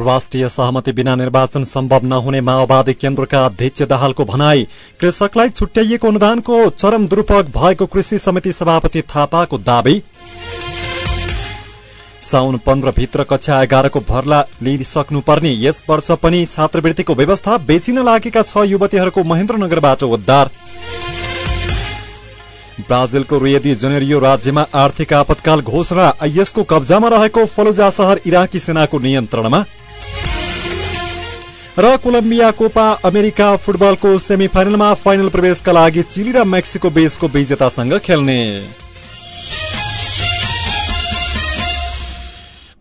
राष्ट्रिय सहमति बिना निर्वाचन सम्भव नहुने माओवादी केन्द्रका अध्यक्ष दाहालको भनाई कृषकलाई छुट्याइएको अनुदानको चरम दुरूपयोग भएको कृषि समिति सभापति थापाको दावी। साउन भित्र कक्षा एघारको भर्ला लिइसक्नुपर्ने यस वर्ष पनि छात्रवृत्तिको व्यवस्था बेचिन लागेका छ युवतीहरूको महेन्द्रनगरबाट उद्धार। ब्राजिलको रियदी जेनेरियो राज्यमा आर्थिक आपतकाल घोषणा आइएसको कब्जामा रहेको फलुजा शहर इराकी सेनाको नियन्त्रणमा। र कोलम्बिया कोपा अमेरिका फुटबलको सेमी फाइनलमा फाइनल प्रवेशका लागि चिली र मेक्सिको बीचको विजेतासँग खेल्ने।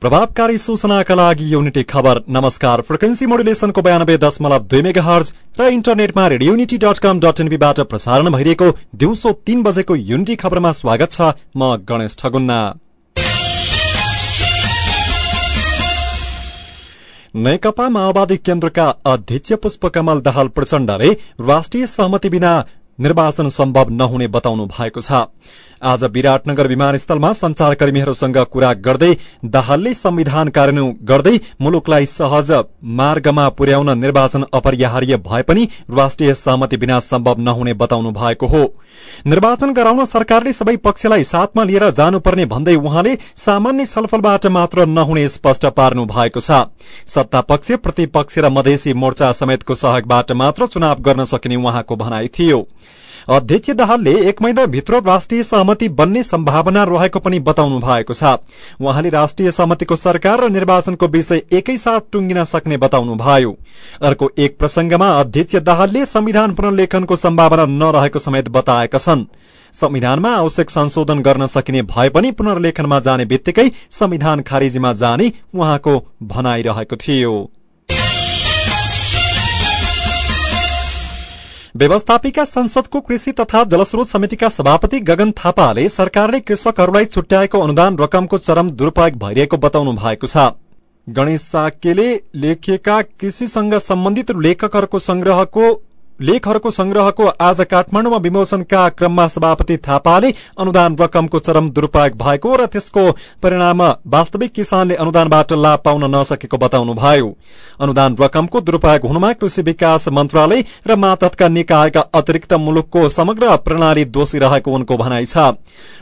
प्रभावकारी सूचनाका लागि युनिटी खबर। नमस्कार। फ्रिक्वेन्सी मोडुलेसनको बयानब्बे दशमलव दुई मेगा हर्ज र इन्टरनेटमा रेडियोनिटी डट कम डट एनबीबाट प्रसारण भइरहेको दिउँसो तीन बजेको युनिटी खबरमा स्वागत छ म गणेश ठगुन्ना। नेकपा माओवादी केन्द्रका अध्यक्ष पुष्पकमल दाहाल प्रचण्डले राष्ट्रिय सहमति बिना निर्वाचन सम्भव नहुने बताउनु भएको छ। आज विराटनगर विमानस्थलमा संचारकर्मीहरूसँग कुरा गर्दै दाहालले संविधान कार्यान्वयन गर्दै मुलुकलाई सहज मार्गमा पुर्याउन निर्वाचन अपरिहार्य भए पनि राष्ट्रिय सहमति बिना सम्भव नहुने बताउनु भएको हो। निर्वाचन गराउन सरकारले सबै पक्षलाई साथमा लिएर जानुपर्ने भन्दै उहाँले सामान्य छलफलबाट मात्र नहुने स्पष्ट पार्नु भएको छ। सत्ता पक्ष प्रतिपक्ष र मधेसी मोर्चा समेतको सहयोगबाट मात्र चुनाव गर्न सकिने उहाँको भनाई थियो। अध्यक्ष दाहालले एक महिनाभित्र राष्ट्रिय सहमति बन्ने सम्भावना रहेको पनि बताउनु भएको छ। उहाँले राष्ट्रिय सहमतिको सरकार र निर्वाचनको विषय एकैसाथ टुंगिन सक्ने बताउनु भयो। अर्को एक प्रसंगमा अध्यक्ष दाहालले संविधान पुनर्लेखनको सम्भावना नरहेको समेत बताएका छन्। संविधानमा आवश्यक संशोधन गर्न सकिने भए पनि पुनर्लेखनमा जाने बित्तिकै संविधान खारिजीमा जाने उहाँको भनाइरहेको थियो। व्यवस्थापिका संसदको कृषि तथा जलस्रोत समितिका सभापति गगन थापाले सरकारले कृषकहरूलाई छुट्याएको अनुदान रकमको चरम दुरूपयोग भइरहेको बताउनु भएको छ। गणेश साकेले लेखिएका कृषिसँग सम्बन्धित लेखकहरूको संग्रहको लेखहरूको संग्रहको आज काठमाडौँमा विमोचनका क्रममा सभापति थापाले अनुदान रकमको चरम दुरूपयोग भएको र त्यसको परिणाम वास्तविक किसानले अनुदानबाट लाभ पाउन नसकेको बताउनुभयो। अनुदान रकमको दुरूपयोग हुनुमा कृषि विकास मन्त्रालय र मातहतका निकायका अतिरिक्त मुलुकको समग्र प्रणाली दोषी रहेको उनको भनाइ छ।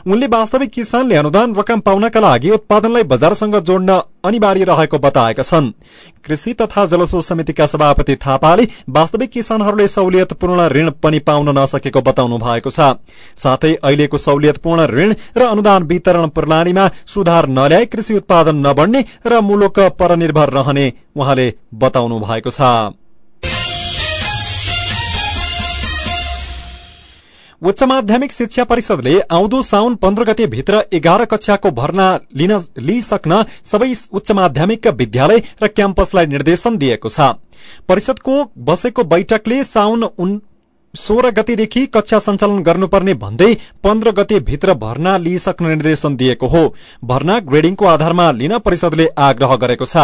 उनले वास्तविक किसानले अनुदान रकम पाउनका लागि उत्पादनलाई बजारसँग जोड्न अनिवार्य रहेको बताएका छन्। कृषि तथा जलस्रोत समितिका सभापति थापाले वास्तविक किसानहरूले सहुलियतपूर्ण ऋण पनि पाउन नसकेको बताउनु भएको छ। साथै अहिलेको सहुलियतपूर्ण ऋण र अनुदान वितरण प्रणालीमा सुधार नल्याई कृषि उत्पादन नबढ्ने र मुलुक परनिर्भर रहने उहाँले बताउनु भएको छ। उच्च माध्यमिक शिक्षा परिषदले आउँदो साउन पन्ध्र गते भित्र एघार कक्षाको भर्ना लिन लिइसक्न सबै उच्च माध्यमिक विद्यालय र क्याम्पसलाई निर्देशन दिएको छ। परिषदको बसेको बैठकले साउन सोह्र गतेदेखि कक्षा सञ्चालन गर्नुपर्ने भन्दै पन्ध्र गते भित्र भर्ना लिइसक्न निर्देशन दिएको हो। भर्ना ग्रेडिङको आधारमा लिन परिषदले आग्रह गरेको छ।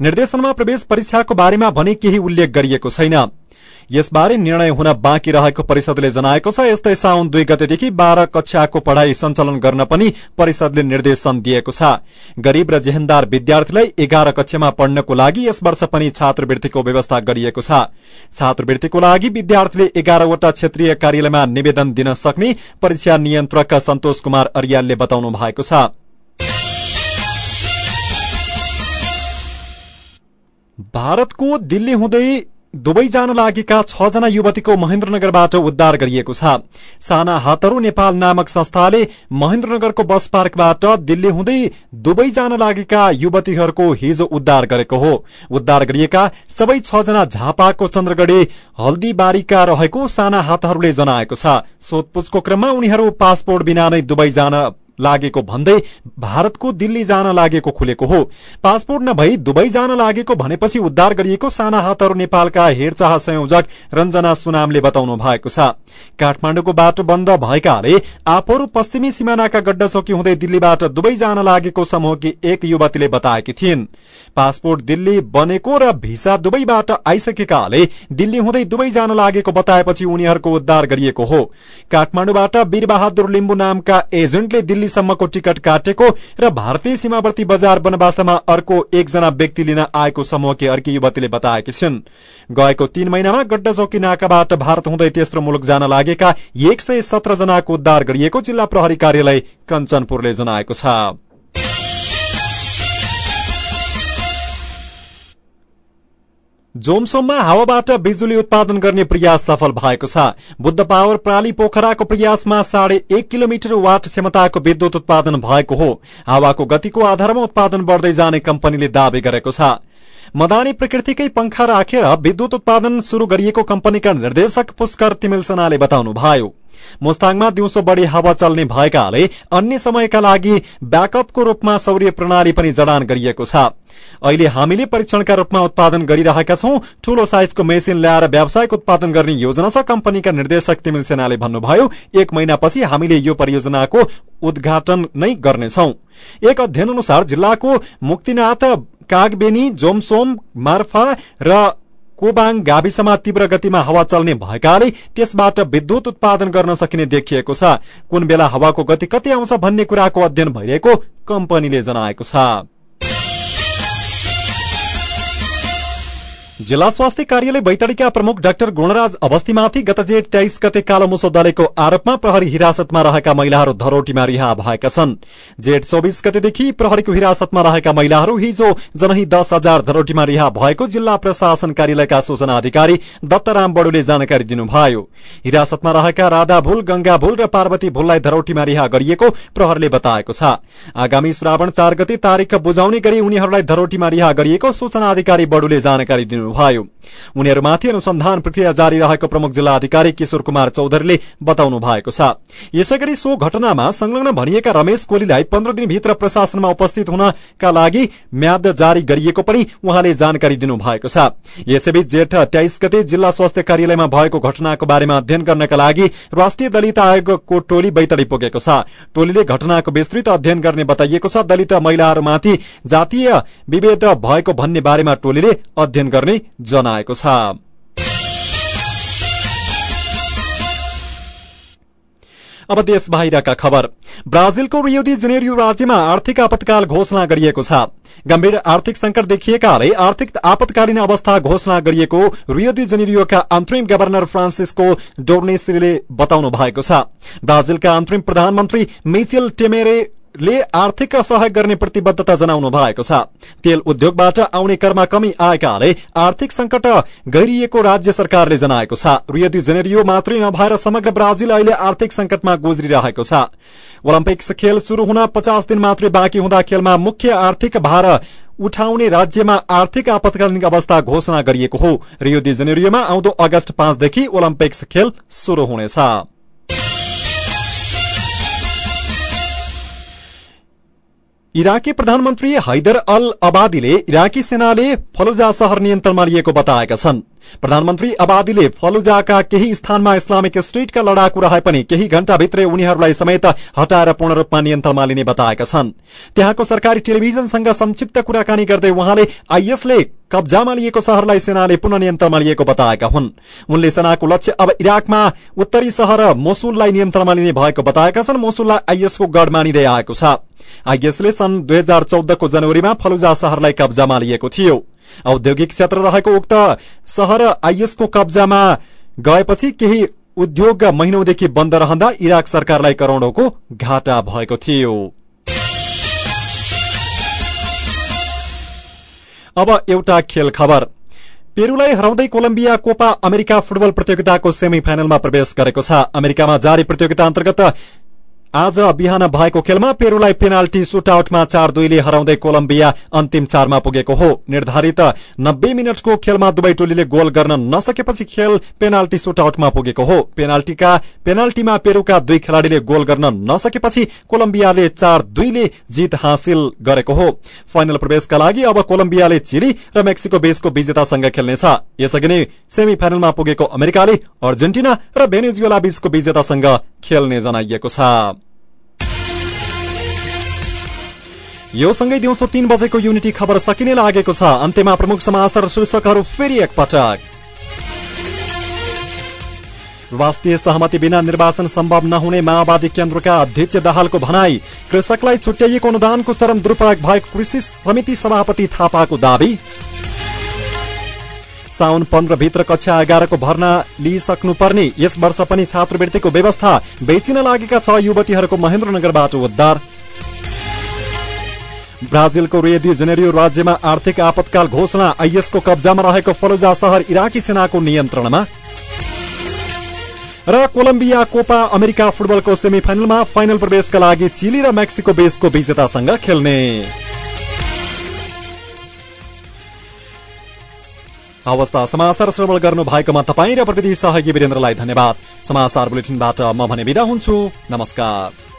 निर्देशनमा प्रवेश परीक्षाको बारेमा भने केही उल्लेख गरिएको छैन। यसबारे निर्णय हुन बाँकी रहेको परिषदले जनाएको छ। यस्तै साउन दुई गतेदेखि बाह्र कक्षाको पढ़ाई सञ्चालन गर्न पनि परिषदले निर्देशन दिएको छ। गरीब र जेहेन्दार विद्यार्थीलाई एघार कक्षामा पढ्नको लागि यस वर्ष पनि छात्रवृत्तिको व्यवस्था गरिएको छ। छात्रवृत्तिको लागि विद्यार्थीले एघारवटा क्षेत्रीय कार्यालयमा निवेदन दिन सक्ने परीक्षा नियन्त्रक सन्तोष कुमार अरियालले बताउनु भएको छ। भारतको दिल्ली हुँदै दुवै जान लागेका छ जना युवतीको महेन्द्रनगरबाट उद्धार गरिएको छ। साना हातहरू नेपाल नामक संस्थाले महेन्द्रनगरको बस पार्कबाट दिल्ली हुँदै दुवै जान लागेका युवतीहरूको हिजो उद्धार गरेको हो। उद्धार गरिएका सबै छ जना झापाको चन्द्रगढी हल्दीबारीका रहेको साना हातहरूले जनाएको छ। सोधपुछको क्रममा उनीहरू पासपोर्ट बिना नै दुवै जान लागेको भन्दै भारतको दिल्ली जान लागेको खुलेको हो। पासपोर्ट नभई दुबई जान लागेको भनेपछि उद्धार गरिएको साना हातहरू नेपालका हेरचाह संयोजक रञ्जना सुनामले बताउनु भएको छ। काठमाडौँको बाटो बन्द भएकाले आफूहरू पश्चिमी सिमानाका गड्डा चौकी हुँदै दिल्लीबाट दुबई जान लागेको समूहकी एक युवतीले बताएकी थिइन्। पासपोर्ट दिल्ली बनेको र भिसा दुबईबाट आइसकेकाले दिल्ली हुँदै दुबई जान लागेको बताएपछि उनीहरूको उद्धार गरिएको हो। काठमाडौँबाट वीरबहादुर लिम्बू नामका एजेन्टले दिल्लीसम्मको टिकट काटेको र भारतीय सीमावर्ती बजार बनवासमा अर्को एकजना व्यक्ति लिन आएको समूहकी अर्की युवतीले बताएकी छिन्। गएको तीन महिनामा गड्डाचौकी नाकाबाट भारत हुँदै तेस्रो मुलुक जान लागेका एक सय सत्र जनाको उद्धार गरिएको जिल्ला प्रहरी कार्यालय कञ्चनपुरले जनाएको छ। जोमसोममा हावाबाट बिजुली उत्पादन गर्ने प्रयास सफल भएको छ। बुद्ध पावर प्राली पोखराको प्रयासमा साढे एक किलोमिटर वाट क्षमताको विद्युत उत्पादन भएको हो। हावाको गतिको आधारमा उत्पादन बढ़दै जाने कम्पनीले दावी गरेको छ। मदानी प्रकृतिकै पंखा राखेर विद्युत उत्पादन शुरू गरिएको कम्पनीका निर्देशक पुष्कर तिमिलसनाले बताउनुभयो। मुस्ताङमा दिउँसो बढ़ी हावा चल्ने भएकाले अन्य समयका लागि ब्याकअपको रूपमा सौर्य प्रणाली पनि जडान गरिएको छ। अहिले हामीले परीक्षणका रूपमा उत्पादन गरिरहेका छौं। ठूलो साइजको मेसिन ल्याएर व्यावसायिक उत्पादन गर्ने योजना छ कम्पनीका निर्देशक तिमिल सेनाले भन्नुभयो एक महिनापछि हामीले यो परियोजनाको उद्घाटन नै गर्नेछौ। एक अध्ययन अनुसार जिल्लाको मुक्तिनाथ कागबेनी जोमसोम मार्फा र कोबाङ गाविसमा तीव्र गतिमा हावा चल्ने भएकाले त्यसबाट विद्युत उत्पादन गर्न सकिने देखिएको छ। कुन बेला हावाको गति कति आउँछ भन्ने कुराको अध्ययन भइरहेको कम्पनीले जनाएको छ। जिल्ला स्वास्थ्य कार्यालय बैतडीका प्रमुख डाक्टर गुणराज अवस्थीमाथि गत जेठ तेइस गते कालो मुसो दलेको आरोपमा प्रहरी हिरासतमा रहेका महिलाहरू धरोटीमा रिहा भएका छन्। जेठ चौबिस गतेदेखि प्रहरीको हिरासतमा रहेका महिलाहरू हिजो जनही दस हजार धरोटीमा रिहा भएको जिल्ला प्रशासन कार्यालयका सूचना अधिकारी दत्तराम बडुले जानकारी दिनुभयो। हिरासतमा रहेका राधा भूल गंगा भूल र पार्वती भूललाई धरोटीमा रिहा गरिएको प्रहरले बताएको छ। आगामी श्रावण चार गते तारिक बुझाउने गरी उनीहरूलाई धरोटीमा रिहा गरिएको सूचना अधिकारी बडुले जानकारी दिनु Ohio. उनीहरूमाथि अनुसन्धान प्रक्रिया जारी रहेको प्रमुख जिल्ला अधिकारी किशोर कुमार चौधरीले बताउनु भएको छ। यसै गरी सो घटनामा संलग्न भनिएका रमेश कोलीलाई पन्ध्र दिनभित्र प्रशासनमा उपस्थित हुनका लागि म्याद जारी गरिएको पनि उहाँले जानकारी दिनुभएको छ। यसैबीच जेठ तेइस गते जिल्ला स्वास्थ्य कार्यालयमा भएको घटनाको बारेमा अध्ययन गर्नका लागि राष्ट्रिय दलित आयोगको टोली बैतडी पुगेको छ। टोलीले घटनाको विस्तृत अध्ययन गर्ने बताइएको छ। दलित महिलाहरूमाथि जातीय विभेद भएको भन्ने बारेमा टोलीले अध्ययन गर्ने जनाएको छ। अब देश बाहिरका खबर। ब्राजिलको रियोदी जुनेरियो राज्यमा आर्थिक आपतकाल घोषणा गरिएको छ। गम्भीर आर्थिक संकट देखिएकाले आर्थिक आपतकालीन अवस्था घोषणा गरिएको रियोदी जुनेरियोका अन्तरिम गवर्नर फ्रान्सिस्को डोर्नेसले बताउनु भएको छ। ब्राजिलका अन्तरिम प्रधानमन्त्री मिचेल टेमेरे ले आर्थिक सहयोग गर्ने प्रतिबद्धता जनाउनु भएको छ। तेल उद्योगबाट आउने करमा कमी आएकाले आर्थिक संकट गहिरिएको राज्य सरकारले जनाएको छ। रियोदी जेनेरियो मात्रै नभएर समग्र ब्राजिल अहिले आर्थिक संकटमा गुज्रिरहेको छ। ओलम्पिक्स खेल शुरू हुन पचास दिन मात्रै बाँकी हुँदा खेलमा मुख्य आर्थिक भार उठाउने राज्यमा आर्थिक आपतकालीन अवस्था घोषणा गरिएको हो। रियो दि जेनेरियोमा आउँदो अगस्त पाँचदेखि ओलम्पिक्स खेल शुरू हुनेछ। इराकी प्रधानमन्त्री हैदर अल अबादीले इराकी सेनाले फलुजा शहर नियन्त्रणमा लिएको बताएका छन्। प्रधानमन्त्री अबादीले फलुजाका केही स्थानमा इस्लामिक स्टेटका लडाकु रहे पनि केही घण्टाभित्रै उनीहरूलाई समेत हटाएर पूर्ण रूपमा नियन्त्रणमा लिने बताएका छन्। त्यहाँको सरकारी टेलिभिजनसँग संक्षिप्त कुराकानी गर्दै उहाँले आइएसले कब्जामा लिएको शहरलाई सेनाले पुनः नियन्त्रणमा लिएको बताएका हुन्। उनले सेनाको लक्ष्य अब इराकमा उत्तरी शहर मोसुललाई नियन्त्रणमा लिने भएको बताएका छन्। मोसुललाई आइएसको गढ मानिँदै आएको छ। आइएसले सन् दुई हजार चौधको जनवरीमा फलुजा शहरलाई कब्जामा लिएको थियो। औद्योगिक क्षेत्र रहेको उक्त शहर आइएसको कब्जामा गएपछि केही उद्योग महिनौदेखि बन्द रहँदा इराक सरकारलाई करोड़ौंको घाटा भएको थियो। अब एउटा खेल खबर। पेरूलाई हराउँदै कोलम्बिया कोपा अमेरिका फुटबल प्रतियोगिताको सेमी फाइनलमा प्रवेश गरेको छ। अमेरिकामा जारी प्रतियोगिता अन्तर्गत आज बिहान भएको खेलमा पेरूलाई पेनाल्टी सुटआउटमा चार दुईले हराउँदै कोलम्बिया अन्तिम चारमा पुगेको हो। निर्धारित नब्बे मिनटको खेलमा दुवै टोलीले गोल गर्न नसकेपछि खेल पेनाल्टी सुटआउटमा पुगेको हो। पेनाल्टीका पेनाल्टीमा पेरूका दुई खेलाड़ीले गोल गर्न नसकेपछि कोलम्बियाले चार दुईले जित हासिल गरेको हो। फाइनल प्रवेशका लागि अब कोलम्बियाले चिली र मेक्सिको बीचको विजेतासँग खेल्नेछ। यसअघि नै सेमी फाइनलमा पुगेको अमेरिकाले अर्जेन्टिना र भेनेजुएला बीचको विजेतासँग खेल्ने जनाइएको छ। यो सँगै दिउँसो तीन बजेको युनिटी खबर सकिने लागेको छ। अन्त्यमा प्रमुख समाचार शीर्षकहरू फेरि एकपटक। राष्ट्रिय सहमति बिना निर्वाचन सम्भव नहुने माओवादी केन्द्रका अध्यक्ष दाहालको भनाई कृषकलाई छुट्याइएको अनुदानको चरम दुरूपयोग भएको कृषि समिति सभापति थापाको दावी। साउन पन्ध्रभित्र कक्षा एघारको भर्ना लिइसक्नुपर्ने यस वर्ष पनि छात्रवृत्तिको व्यवस्था बेचिन लागेका छ युवतीहरूको महेन्द्रनगरबाट उद्धार। ब्राजिलको रेडियो जेनेरियो राज्यमा आर्थिक आपतकाल घोषणा। आइएसको कब्जामा रहेको फलोजा सहर इराकी सेनाको नियन्त्रणमा। र कोलम्बिया कोपा अमेरिका फुटबलको सेमी फाइनलमा फाइनल प्रवेशका लागि चिली र मेक्सिको बेसको विजेतासँग खेल्ने। अवस्था समाचार श्रवण गर्नु भएकोमा तपाईँ र प्रविधि सहयोगी वीरेन्द्रलाई धन्यवाद। समाचार बुलेटिनबाट म भने विदा हुन्छु। नमस्कार।